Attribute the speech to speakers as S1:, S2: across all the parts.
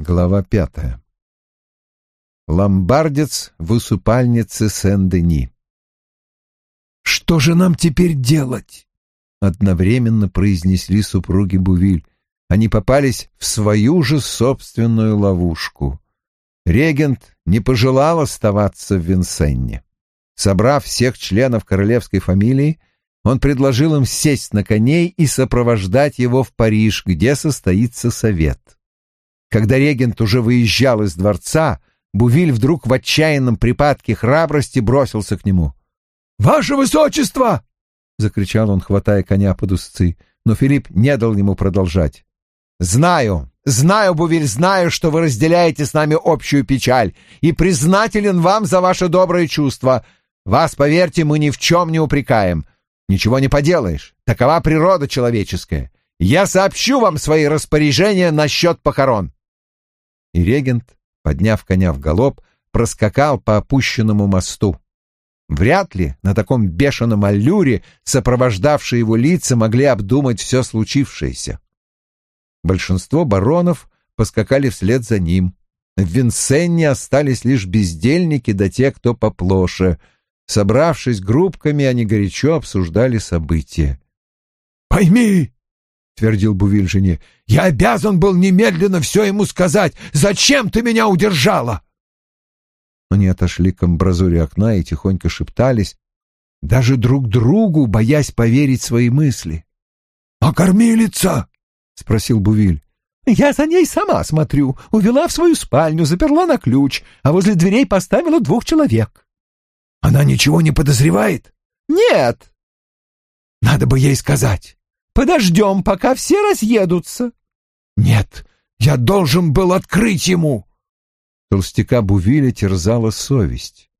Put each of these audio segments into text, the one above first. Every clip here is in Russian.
S1: Глава пятая. Ломбардец в усыпальнице Сен-Дени.
S2: «Что же нам теперь делать?»
S1: — одновременно произнесли супруги Бувиль. Они попались в свою же собственную ловушку. Регент не пожелал оставаться в Винсенне. Собрав всех членов королевской фамилии, он предложил им сесть на коней и сопровождать его в Париж, где состоится совет. Когда регент уже выезжал из дворца, Бувиль вдруг в отчаянном припадке храбрости бросился к нему.
S2: «Ваше высочество!» — закричал он, хватая коня под узцы, но Филипп не дал ему продолжать.
S1: «Знаю, знаю, Бувиль, знаю, что вы разделяете с нами общую печаль, и признателен вам за ваше доброе чувство. Вас, поверьте, мы ни в чем не упрекаем. Ничего не поделаешь, такова природа человеческая. Я сообщу вам свои распоряжения насчет похорон и регент, подняв коня в галоп, проскакал по опущенному мосту. Вряд ли на таком бешеном аллюре сопровождавшие его лица могли обдумать все случившееся. Большинство баронов поскакали вслед за ним. В Винсенне остались лишь бездельники да те, кто поплоше. Собравшись группками, они горячо обсуждали события.
S2: «Пойми, твердил Бувиль жене. «Я обязан был немедленно все ему сказать. Зачем ты меня удержала?»
S1: Они отошли к амбразуре окна и тихонько шептались, даже друг другу, боясь поверить свои мысли.
S2: «А кормилица?»
S1: — спросил Бувиль.
S3: «Я за ней сама смотрю. Увела в свою спальню, заперла на ключ, а возле дверей поставила двух человек».
S2: «Она ничего не подозревает?»
S3: «Нет».
S2: «Надо бы ей сказать».
S3: Подождем, пока все разъедутся.
S2: Нет, я должен был открыть ему.
S1: Толстяка Бувиля терзала совесть.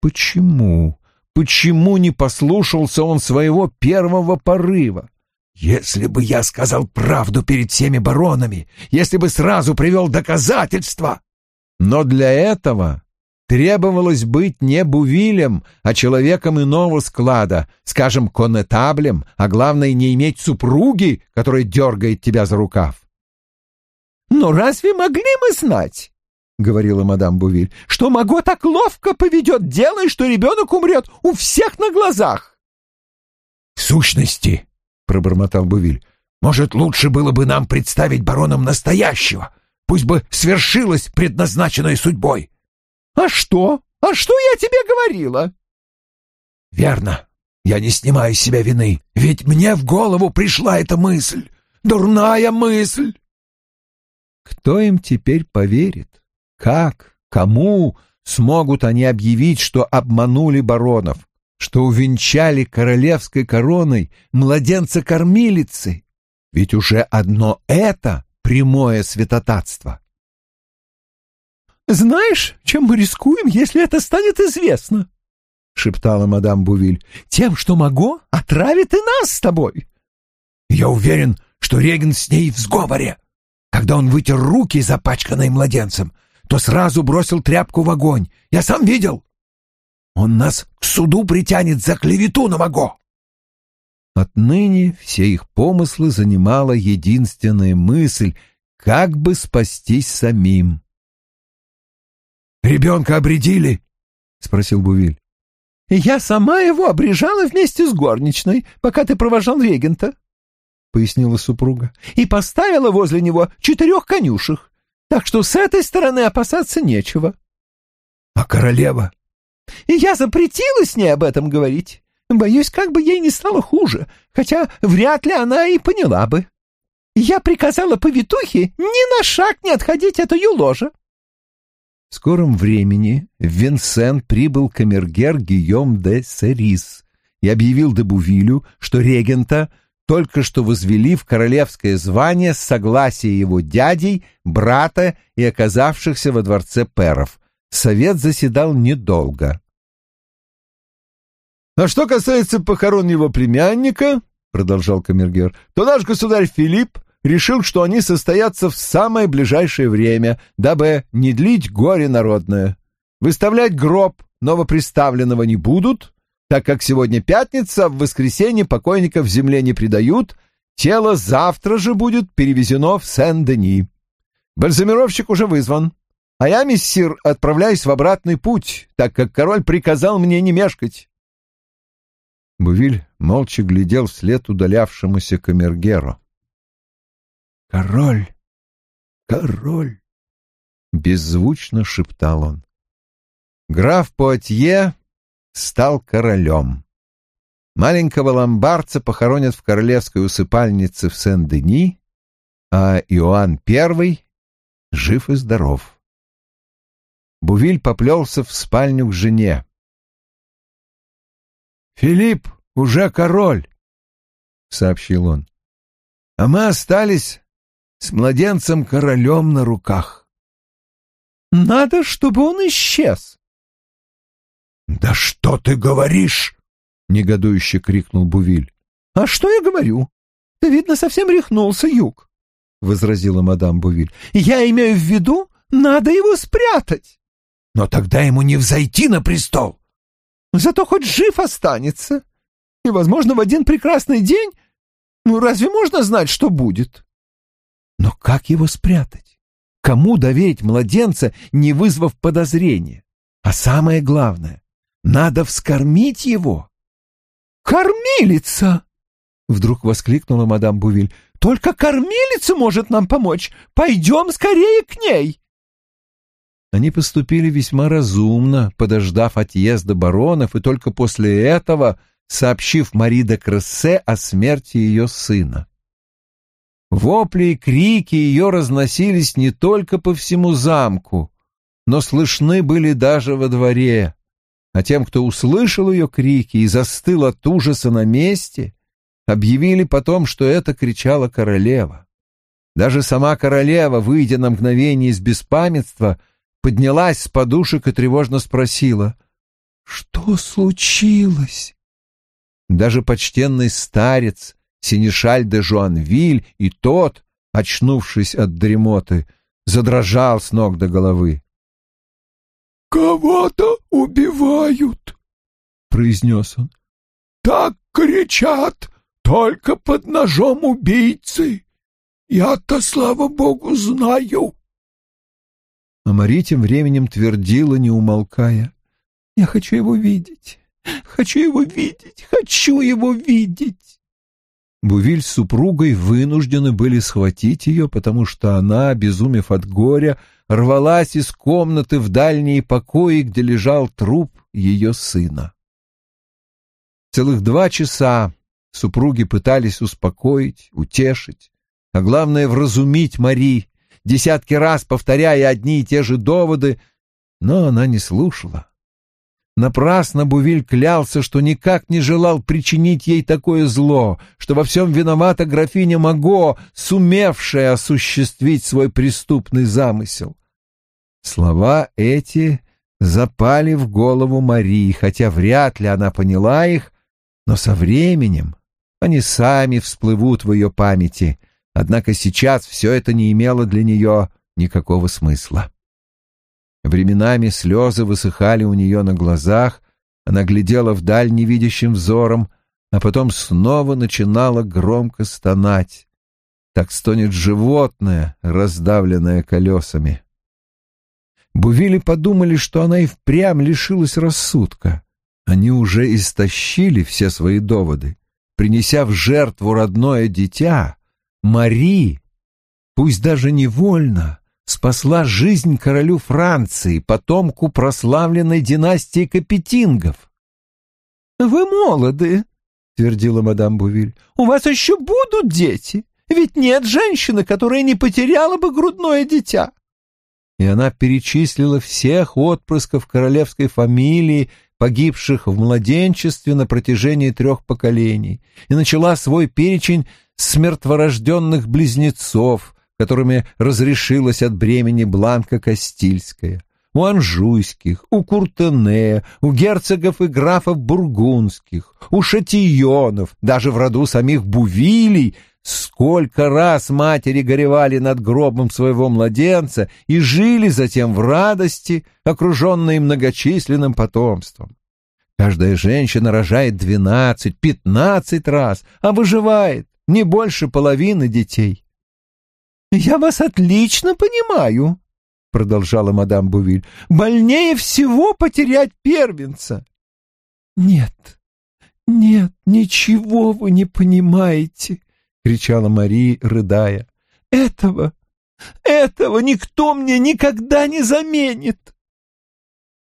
S1: Почему? Почему не послушался он своего первого порыва?
S2: Если бы я сказал правду перед всеми баронами, если бы сразу привел доказательства.
S1: Но для этого Требовалось быть не Бувилем, а человеком иного склада, скажем, конетаблем, а главное, не иметь супруги, которая дергает тебя за рукав.
S3: «Но разве могли мы знать?» — говорила мадам Бувиль, — что Маго так ловко поведет дело, что ребенок умрет у всех на глазах.
S2: — сущности, — пробормотал Бувиль, — может, лучше было бы нам представить бароном настоящего, пусть бы свершилось предназначенной судьбой.
S3: «А что? А что я тебе говорила?»
S2: «Верно. Я не снимаю с себя вины, ведь мне в голову пришла эта мысль. Дурная мысль!»
S1: Кто им теперь поверит? Как? Кому смогут они объявить, что обманули баронов, что увенчали королевской короной младенца-кормилицы? Ведь уже одно это прямое святотатство.
S3: «Знаешь, чем мы рискуем, если это станет известно?» — шептала мадам Бувиль. «Тем, что Маго отравит и нас с тобой».
S2: «Я уверен, что Реген с ней в сговоре. Когда он вытер руки, запачканные младенцем, то сразу бросил тряпку в огонь. Я сам видел. Он нас к суду притянет за клевету на Маго».
S1: Отныне все их помыслы занимала единственная мысль — как бы спастись самим.
S2: «Ребенка обредили?» — спросил Бувиль.
S3: «Я сама его обрежала вместе с горничной, пока ты провожал регента», — пояснила супруга, «и поставила возле него четырех конюшек, так что с этой стороны опасаться нечего».
S2: «А королева?»
S3: «И я запретила с ней об этом говорить. Боюсь, как бы ей не стало хуже, хотя вряд ли она и поняла бы. Я приказала повитухе ни на шаг не отходить от ее ложа.
S1: В скором времени в Венсен прибыл камергер Гийом де Серис и объявил де Бувилю, что регента только что возвели в королевское звание с согласия его дядей, брата и оказавшихся во дворце перов. Совет заседал недолго.
S4: «А что касается похорон его племянника, — продолжал камергер, — то наш государь Филипп решил, что они состоятся в самое ближайшее время, дабы не длить горе народное. Выставлять гроб новоприставленного не будут, так как сегодня пятница, в воскресенье покойника в земле не предают, тело завтра же будет перевезено в Сен-Дени.
S1: Бальзамировщик уже вызван, а я, миссир, отправляюсь в обратный путь, так как король приказал мне не мешкать. Бувиль молча глядел вслед удалявшемуся камергеру.
S2: «Король! Король!» — беззвучно шептал он.
S1: Граф Пуатье стал королем. Маленького ломбардца похоронят в королевской усыпальнице в Сен-Дени, а Иоанн I жив и здоров. Бувиль поплелся в спальню к жене.
S2: «Филипп уже король», — сообщил он, — «а мы остались с младенцем-королем на руках».
S3: «Надо, чтобы он исчез».
S2: «Да что ты говоришь?» — негодующе крикнул Бувиль.
S3: «А что я говорю? Ты, видно, совсем рехнулся, Юг», — возразила мадам Бувиль. «Я имею в виду, надо его спрятать».
S2: «Но тогда ему не взойти на престол».
S3: «Зато хоть жив останется. И, возможно, в один прекрасный день... Ну, разве можно знать, что будет?»
S1: «Но как его спрятать? Кому доверить младенца, не вызвав подозрения? А самое главное, надо вскормить его».
S3: «Кормилица!» — вдруг воскликнула мадам Бувиль. «Только кормилица может нам помочь. Пойдем скорее к ней!»
S1: Они поступили весьма разумно, подождав отъезда баронов, и только после этого сообщив Мари де Крессе о смерти ее сына. Вопли и крики ее разносились не только по всему замку, но слышны были даже во дворе а тем, кто услышал ее крики и застыл от ужаса на месте, объявили потом, что это кричала королева. Даже сама королева, выйдя на мгновение из беспамятства, поднялась с подушек и тревожно спросила, «Что случилось?» Даже почтенный старец, синешаль де Жуанвиль, и тот, очнувшись от дремоты, задрожал с ног до головы.
S2: «Кого-то убивают», — произнес он. «Так кричат только под ножом убийцы. Я-то, слава богу, знаю».
S1: А Мари тем временем твердила, не умолкая.
S3: «Я хочу его видеть, хочу его видеть, хочу его видеть».
S1: Бувиль с супругой вынуждены были схватить ее, потому что она, обезумев от горя, рвалась из комнаты в дальние покои, где лежал труп ее сына. Целых два часа супруги пытались успокоить, утешить, а главное — вразумить Мари, десятки раз повторяя одни и те же доводы, но она не слушала. Напрасно Бувиль клялся, что никак не желал причинить ей такое зло, что во всем виновата графиня Маго, сумевшая осуществить свой преступный замысел. Слова эти запали в голову Марии, хотя вряд ли она поняла их, но со временем они сами всплывут в ее памяти, однако сейчас все это не имело для нее никакого смысла. Временами слезы высыхали у нее на глазах, она глядела вдаль невидящим взором, а потом снова начинала громко стонать. Так стонет животное, раздавленное колесами. Бувили подумали, что она и впрямь лишилась рассудка. Они уже истощили все свои доводы. Принеся в жертву родное дитя, Мари, пусть даже невольно, спасла жизнь королю Франции, потомку прославленной династии Капетингов.
S3: «Вы молоды», — твердила мадам Бувиль, — «у вас еще будут дети, ведь нет женщины, которая не потеряла бы грудное дитя
S1: и она перечислила всех отпрысков королевской фамилии, погибших в младенчестве на протяжении трех поколений, и начала свой перечень с мертворожденных близнецов, которыми разрешилась от бремени Бланка Кастильская, у Анжуйских, у Куртене, у герцогов и графов бургундских, у Шатионов, даже в роду самих Бувилей Сколько раз матери горевали над гробом своего младенца и жили затем в радости, окруженные многочисленным потомством. Каждая женщина рожает двенадцать, пятнадцать раз, а выживает не больше половины детей.
S3: Я вас отлично понимаю, продолжала мадам Бувиль. Больнее всего потерять первенца. Нет, нет, ничего вы не понимаете, кричала Мария, рыдая. Этого, этого никто мне никогда не заменит.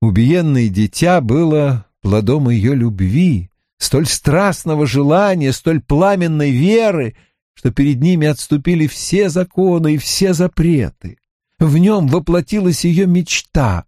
S1: Убиенное дитя было плодом ее любви, столь страстного желания, столь пламенной веры, что перед ними отступили все законы и все запреты. В нем воплотилась ее мечта.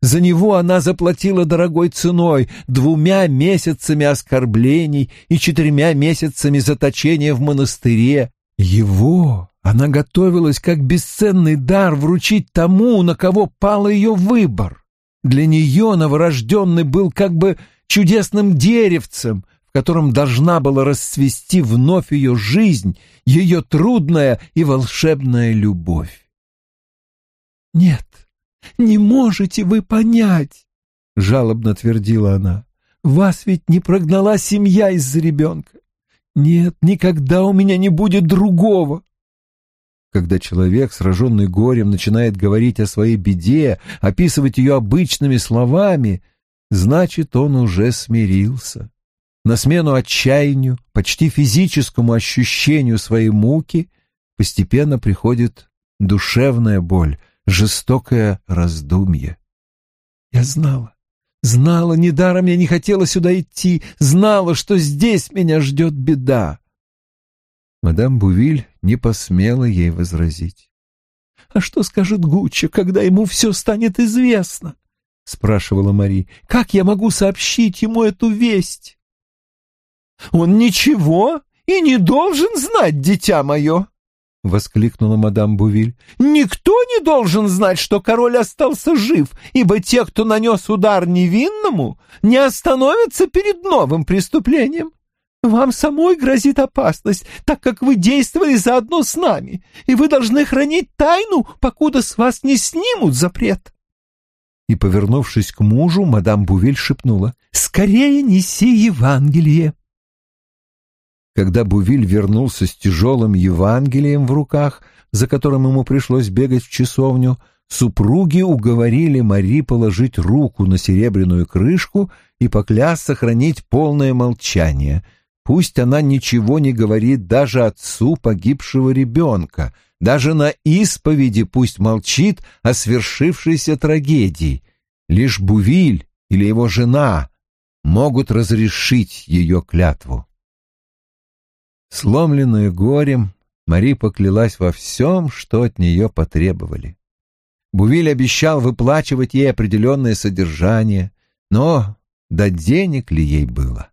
S1: За него она заплатила дорогой ценой, двумя месяцами оскорблений и четырьмя месяцами заточения в монастыре. Его она готовилась как бесценный дар вручить тому, на кого пал ее выбор. Для нее новорожденный был как бы чудесным деревцем, котором должна была расцвести вновь ее жизнь, ее трудная и волшебная любовь.
S3: «Нет, не можете вы понять», — жалобно твердила она. «Вас ведь не прогнала семья из-за ребенка. Нет, никогда у меня не будет другого».
S1: Когда человек, сраженный горем, начинает говорить о своей беде, описывать ее обычными словами, значит, он уже смирился. На смену отчаянию, почти физическому ощущению своей муки постепенно приходит душевная боль, жестокое раздумье.
S3: Я знала, знала, недаром я не хотела сюда идти, знала, что здесь меня ждет беда.
S1: Мадам Бувиль не посмела ей возразить.
S3: «А что скажет Гуччо, когда ему все станет известно?» — спрашивала Мари. «Как я могу сообщить ему эту весть?» «Он ничего и не должен знать, дитя мое!» — воскликнула мадам Бувиль. «Никто не должен знать, что король остался жив, ибо те, кто нанес удар невинному, не остановятся перед новым преступлением. Вам самой грозит опасность, так как вы действовали заодно с нами, и вы должны хранить тайну, покуда с вас не снимут запрет.
S1: И, повернувшись к мужу, мадам Бувель шепнула,
S3: «Скорее неси Евангелие!»
S1: Когда Бувиль вернулся с тяжелым Евангелием в руках, за которым ему пришлось бегать в часовню, супруги уговорили Мари положить руку на серебряную крышку и поклясться хранить полное молчание — Пусть она ничего не говорит даже отцу погибшего ребенка, даже на исповеди пусть молчит о свершившейся трагедии. Лишь Бувиль или его жена могут разрешить ее клятву. Сломленная горем, Мари поклялась во всем, что от нее потребовали. Бувиль обещал выплачивать ей определенное содержание, но до денег ли ей было?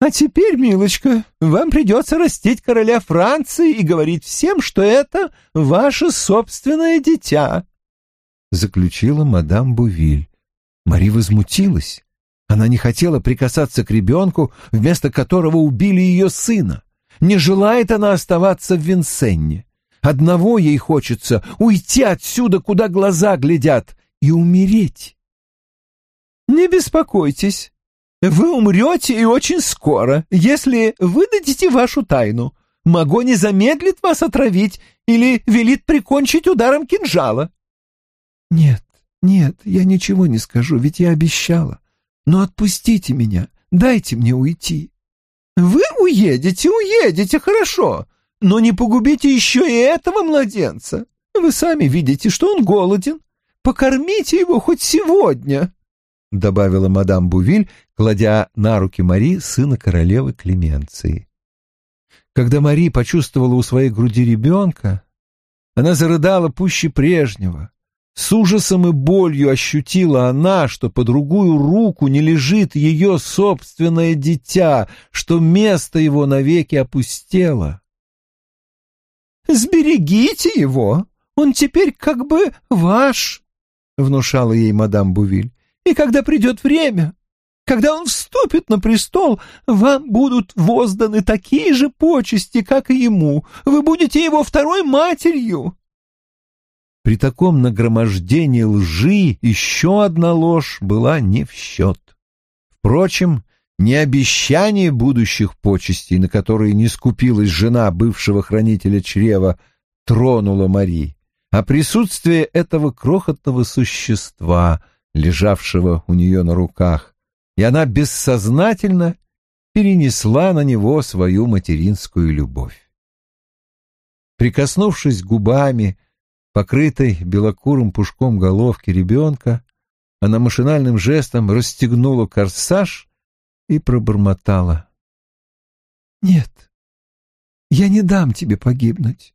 S3: А теперь, милочка, вам придется растить короля Франции и говорить всем, что это ваше собственное дитя», — заключила мадам Бувиль.
S1: Мари возмутилась. Она не хотела прикасаться к ребенку, вместо которого убили ее сына. Не желает она оставаться в Винсенне. Одного ей хочется — уйти отсюда, куда глаза глядят, и умереть.
S3: «Не беспокойтесь», вы умрете и очень скоро, если выдадите вашу тайну. Маго не замедлит вас отравить или велит прикончить ударом кинжала. Нет, нет, я ничего не скажу, ведь я обещала. Но отпустите меня, дайте мне уйти. Вы уедете, уедете, хорошо, но не погубите еще и этого младенца. Вы сами видите, что он голоден. Покормите его хоть сегодня. — добавила мадам Бувиль, кладя на руки Мари сына королевы Клеменции. Когда Мари почувствовала у своей груди ребенка, она зарыдала пуще прежнего. С ужасом и болью ощутила она, что по другую руку не лежит ее собственное дитя, что место его навеки опустело. «Сберегите его, он теперь как бы ваш», — внушала ей мадам Бувиль. «И когда придет время, когда он вступит на престол, вам будут возданы такие же почести, как и ему. Вы будете его второй матерью.
S1: При таком нагромождении лжи еще одна ложь была не в счет. Впрочем, не обещание будущих почестей, на которые не скупилась жена бывшего хранителя чрева, тронуло Мари, а присутствие этого крохотного существа, лежавшего у нее на руках, и она бессознательно перенесла на него свою материнскую любовь. Прикоснувшись губами, покрытой белокурым пушком головки ребенка, она машинальным жестом расстегнула корсаж и пробормотала.
S3: «Нет, я не дам тебе погибнуть,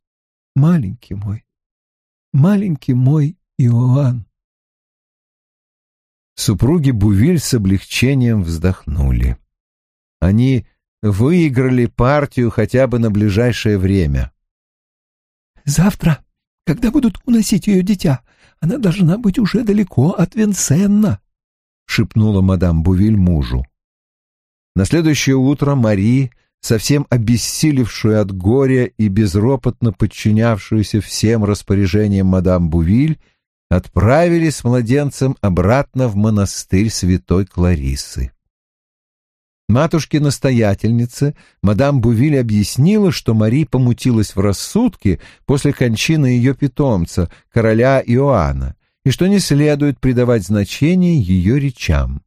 S3: маленький мой, маленький мой Иоанн».
S1: Супруги Бувиль с облегчением вздохнули. Они выиграли партию хотя бы на ближайшее время.
S3: «Завтра, когда будут уносить ее дитя, она должна быть уже далеко от Винсенна», — шепнула мадам Бувиль мужу.
S1: На следующее утро Мари, совсем обессилевшую от горя и безропотно подчинявшуюся всем распоряжениям мадам Бувиль, отправили с младенцем обратно в монастырь святой Кларисы. Матушке-настоятельнице мадам Бувиль объяснила, что Мари помутилась в рассудке после кончины ее питомца, короля Иоанна, и что не следует придавать значение ее речам.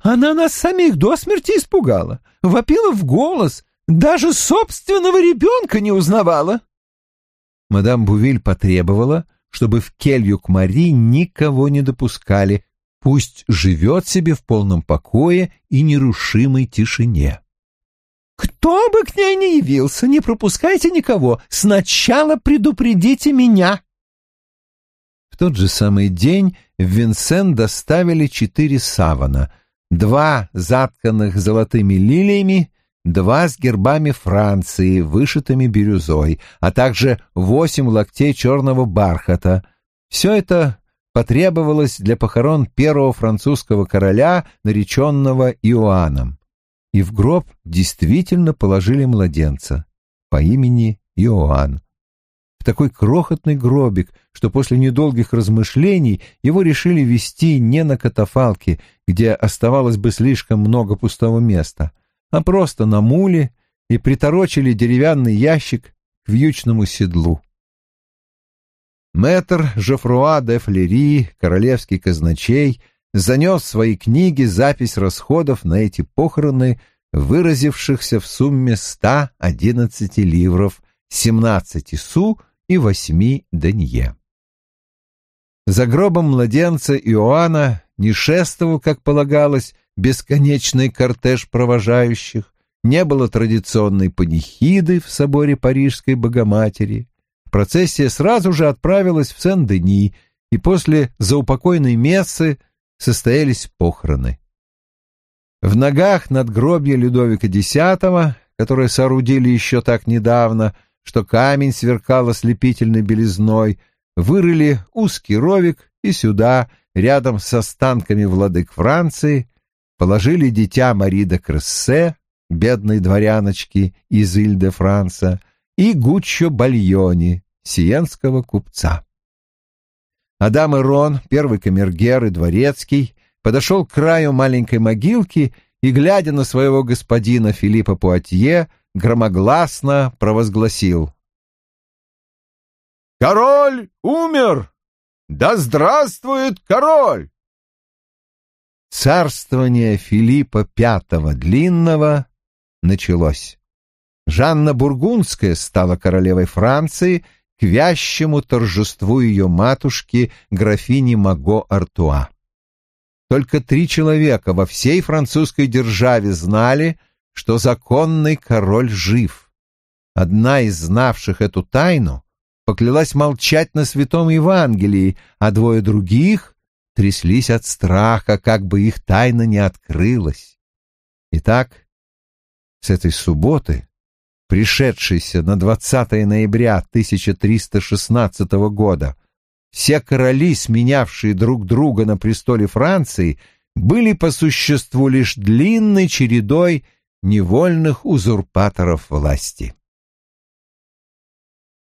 S3: «Она нас самих до смерти испугала, вопила в голос, даже собственного ребенка не узнавала».
S1: Мадам Бувиль потребовала, чтобы в келью к Мари никого не допускали, Пусть живет себе в полном покое и нерушимой тишине.
S3: «Кто бы к ней не явился, не пропускайте никого. Сначала предупредите меня».
S1: В тот же самый день в Винсен доставили четыре савана, два затканных золотыми лилиями, два с гербами Франции, вышитыми бирюзой, а также восемь локтей черного бархата. Все это потребовалось для похорон первого французского короля, нареченного Иоанном. И в гроб действительно положили младенца по имени Иоанн. В такой крохотный гробик, что после недолгих размышлений его решили вести не на катафалке, где оставалось бы слишком много пустого места, а просто на муле и приторочили деревянный ящик к вьючному седлу. Мэтр Жофруа де Флери, королевский казначей, занес в свои книги запись расходов на эти похороны, выразившихся в сумме 111 ливров, 17 су и 8 денье. За гробом младенца Иоанна не шествовал, как полагалось, бесконечный кортеж провожающих, не было традиционной панихиды в соборе Парижской Богоматери, Процессия сразу же отправилась в Сен-Дени, и после заупокойной мессы состоялись похороны. В ногах надгробья Людовика X, которое соорудили еще так недавно, что камень сверкал ослепительной белизной, вырыли узкий ровик и сюда, рядом с останками владык Франции, положили дитя Мари де Крессе, бедной дворяночки из Иль-де-Франса, и Гуччо Бальони, сиенского купца. Адам Ирон, первый камергер и дворецкий, подошел к краю маленькой могилки и, глядя на своего господина Филиппа Пуатье, громогласно провозгласил. «Король умер! Да здравствует король!» Царствование Филиппа V Длинного началось. Жанна Бургундская стала королевой Франции к вящему торжеству ее матушки, графини Маго Артуа. Только три человека во всей французской державе знали, что законный король жив. Одна из знавших эту тайну поклялась молчать на святом Евангелии, а двое других тряслись от страха, как бы их тайна не открылась. Итак, с этой субботы пришедшийся на 20 ноября 1316 года, все короли, сменявшие друг друга на престоле Франции, были по существу лишь длинной чередой невольных узурпаторов власти.